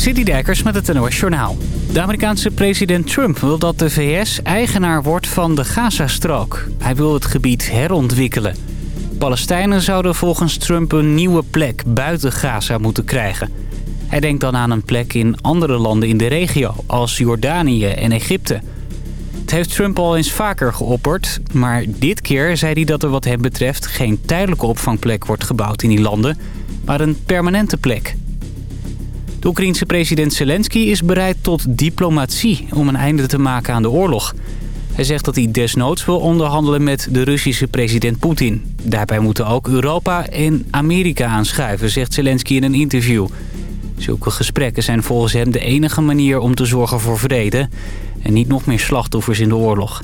Dijkers met het NOS Journaal. De Amerikaanse president Trump wil dat de VS eigenaar wordt van de Gazastrook. Hij wil het gebied herontwikkelen. Palestijnen zouden volgens Trump een nieuwe plek buiten Gaza moeten krijgen. Hij denkt dan aan een plek in andere landen in de regio, als Jordanië en Egypte. Het heeft Trump al eens vaker geopperd, maar dit keer zei hij dat er wat hem betreft geen tijdelijke opvangplek wordt gebouwd in die landen, maar een permanente plek. De Oekraïense president Zelensky is bereid tot diplomatie om een einde te maken aan de oorlog. Hij zegt dat hij desnoods wil onderhandelen met de Russische president Poetin. Daarbij moeten ook Europa en Amerika aanschuiven, zegt Zelensky in een interview. Zulke gesprekken zijn volgens hem de enige manier om te zorgen voor vrede... en niet nog meer slachtoffers in de oorlog.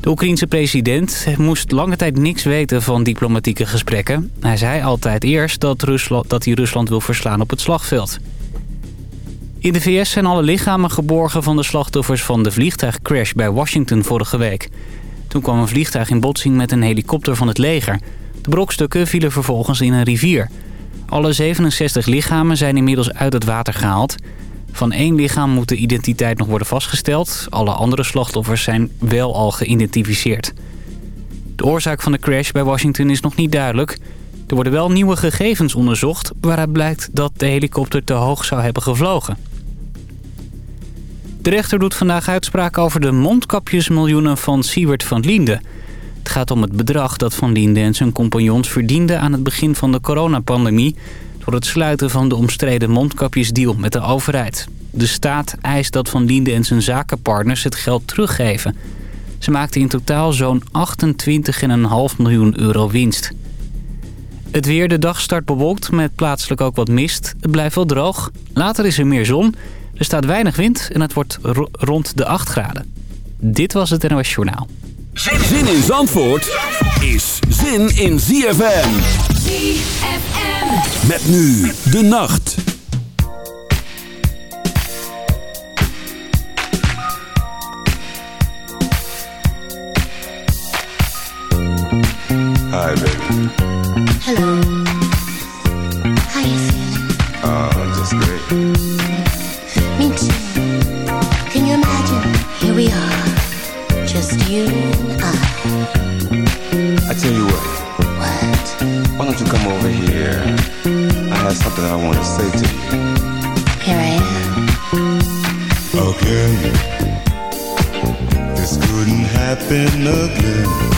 De Oekraïense president moest lange tijd niks weten van diplomatieke gesprekken. Hij zei altijd eerst dat, dat hij Rusland wil verslaan op het slagveld. In de VS zijn alle lichamen geborgen van de slachtoffers van de vliegtuigcrash bij Washington vorige week. Toen kwam een vliegtuig in botsing met een helikopter van het leger. De brokstukken vielen vervolgens in een rivier. Alle 67 lichamen zijn inmiddels uit het water gehaald. Van één lichaam moet de identiteit nog worden vastgesteld. Alle andere slachtoffers zijn wel al geïdentificeerd. De oorzaak van de crash bij Washington is nog niet duidelijk. Er worden wel nieuwe gegevens onderzocht... waaruit blijkt dat de helikopter te hoog zou hebben gevlogen. De rechter doet vandaag uitspraak over de mondkapjesmiljoenen van Siewert van Liende. Het gaat om het bedrag dat Van Liende en zijn compagnons verdienden... aan het begin van de coronapandemie... door het sluiten van de omstreden mondkapjesdeal met de overheid. De staat eist dat Van Liende en zijn zakenpartners het geld teruggeven. Ze maakten in totaal zo'n 28,5 miljoen euro winst. Het weer, de dag start bewolkt met plaatselijk ook wat mist. Het blijft wel droog. Later is er meer zon. Er staat weinig wind en het wordt rond de 8 graden. Dit was het NOS Journaal. Zin in Zandvoort is zin in ZFM. ZFM. Met nu de nacht. Hi, baby. Hello. How you feeling? Uh, just great. Me too. Can you imagine? Here we are, just you and I. I tell you what, What? why don't you come over here? I have something I want to say to you. Here I am. again. This couldn't happen again.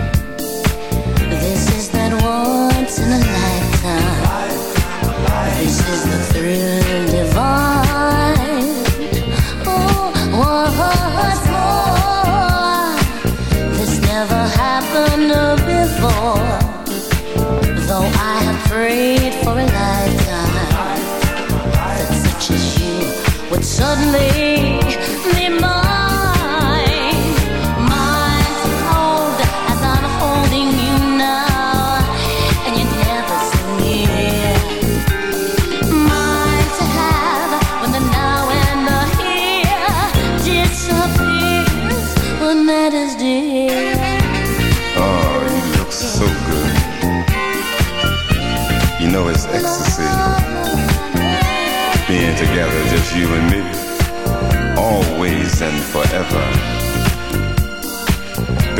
Suddenly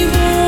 You.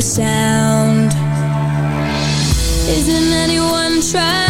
sound. Isn't anyone trying?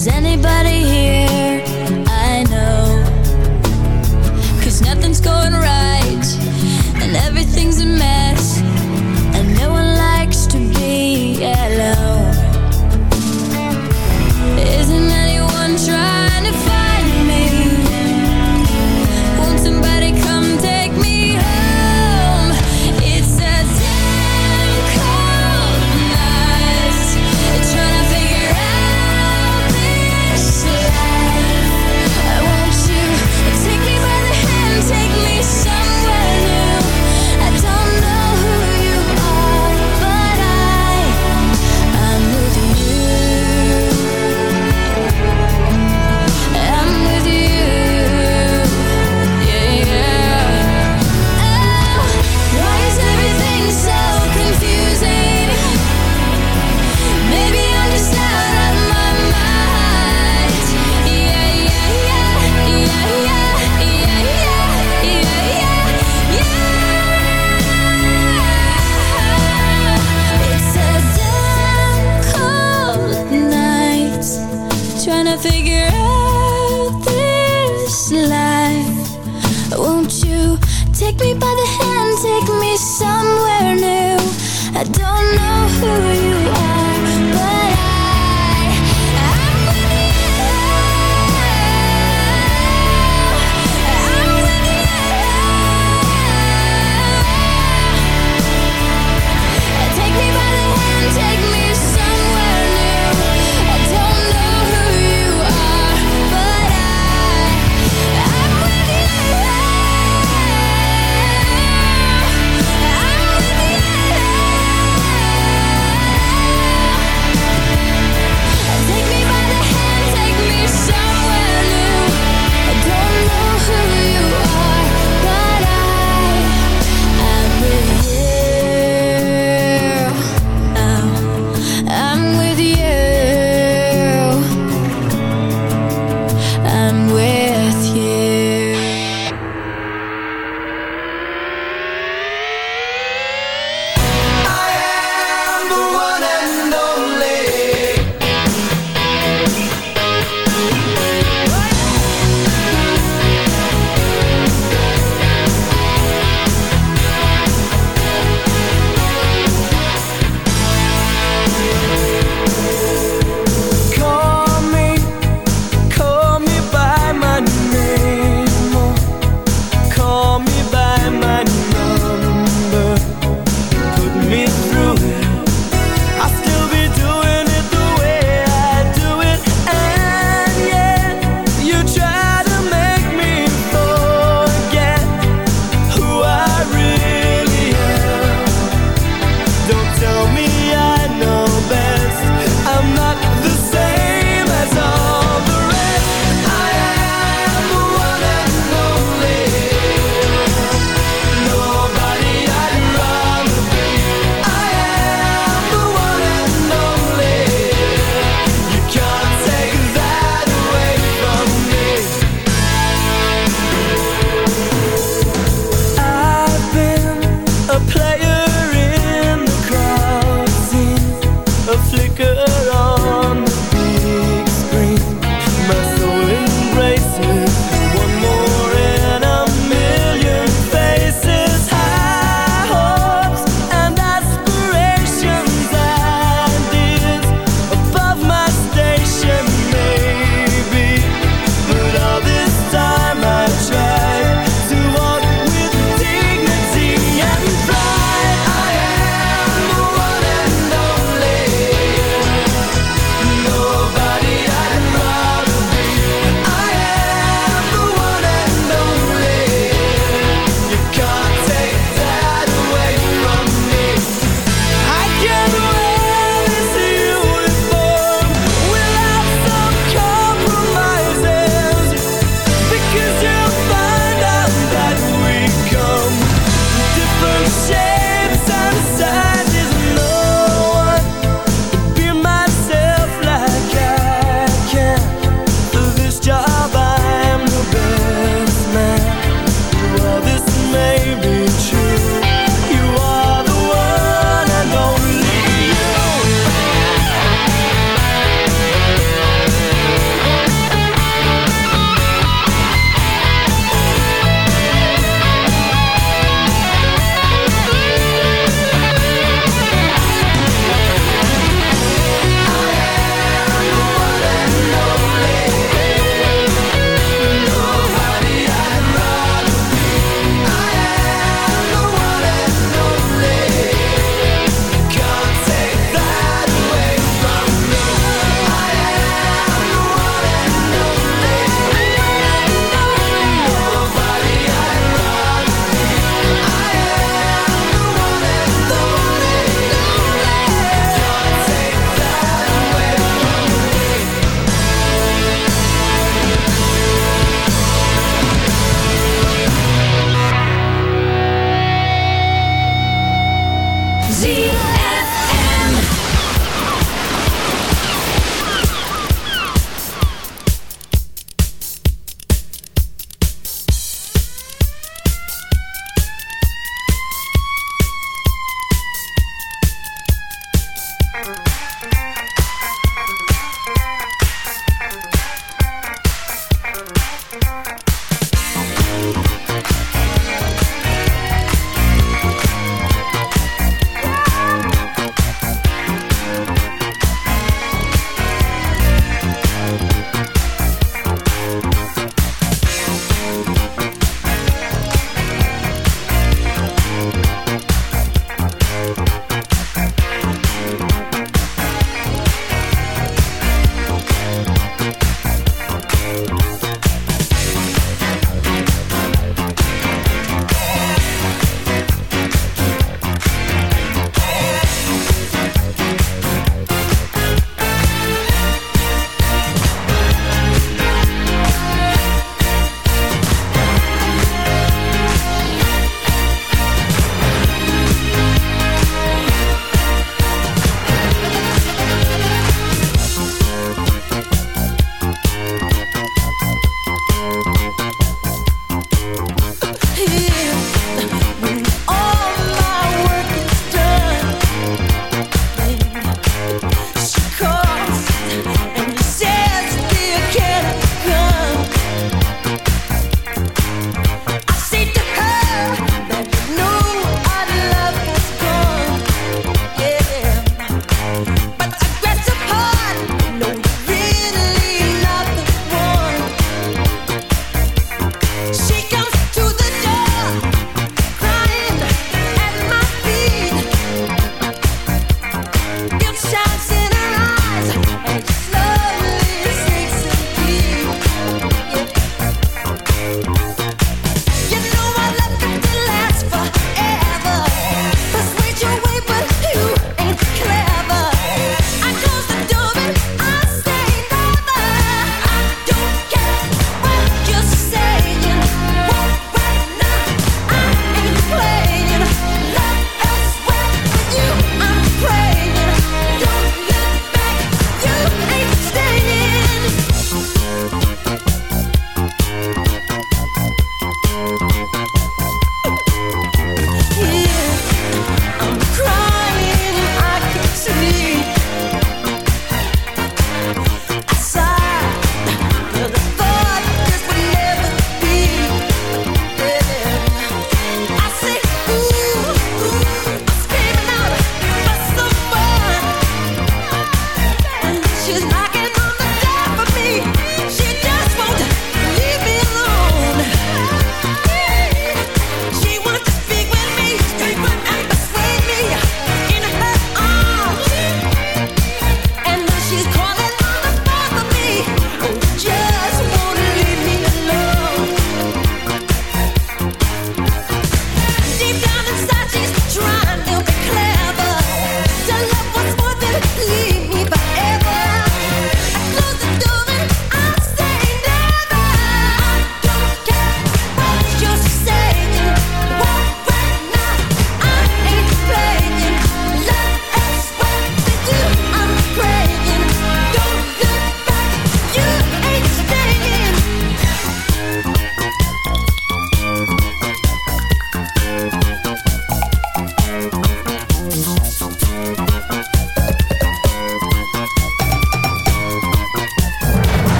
Is anybody here?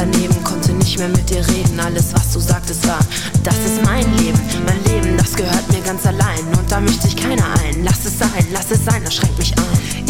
Daneben, konnte nicht mehr mit dir reden. Alles, was du sagtest, war, das ist mein Leben. Mein Leben, das gehört mir ganz allein. Und da mischt sich keiner ein. Lass es sein, lass es sein, das schränkt mich ein.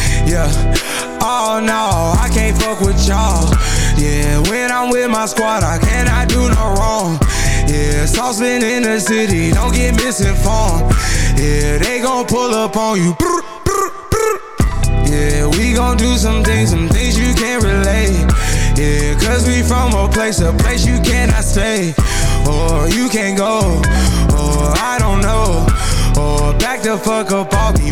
Yeah. Oh no, I can't fuck with y'all. Yeah, when I'm with my squad, I cannot do no wrong. Yeah, saucepan in the city, don't get misinformed. Yeah, they gon' pull up on you. Yeah, we gon' do some things, some things you can't relate. Yeah, cause we from a place, a place you cannot stay. Or you can't go, or I don't know. Or back the fuck up off me.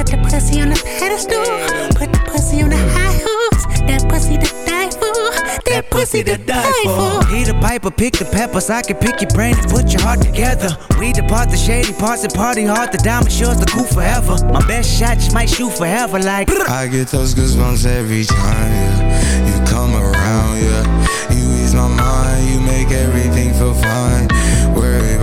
Put the pussy on the pedestal. Put the pussy on the high horse. That pussy to die for. That pussy to die for. He the piper, pick the peppers. I can pick your brain and put your heart together. We depart the shady parts and party hard. The diamond shows the cool forever. My best shot just might shoot forever. Like I get those goosebumps every time. Yeah, you come around. Yeah, you ease my mind. You make everything feel fine.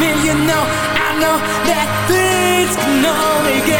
million. No, I know that things can only get.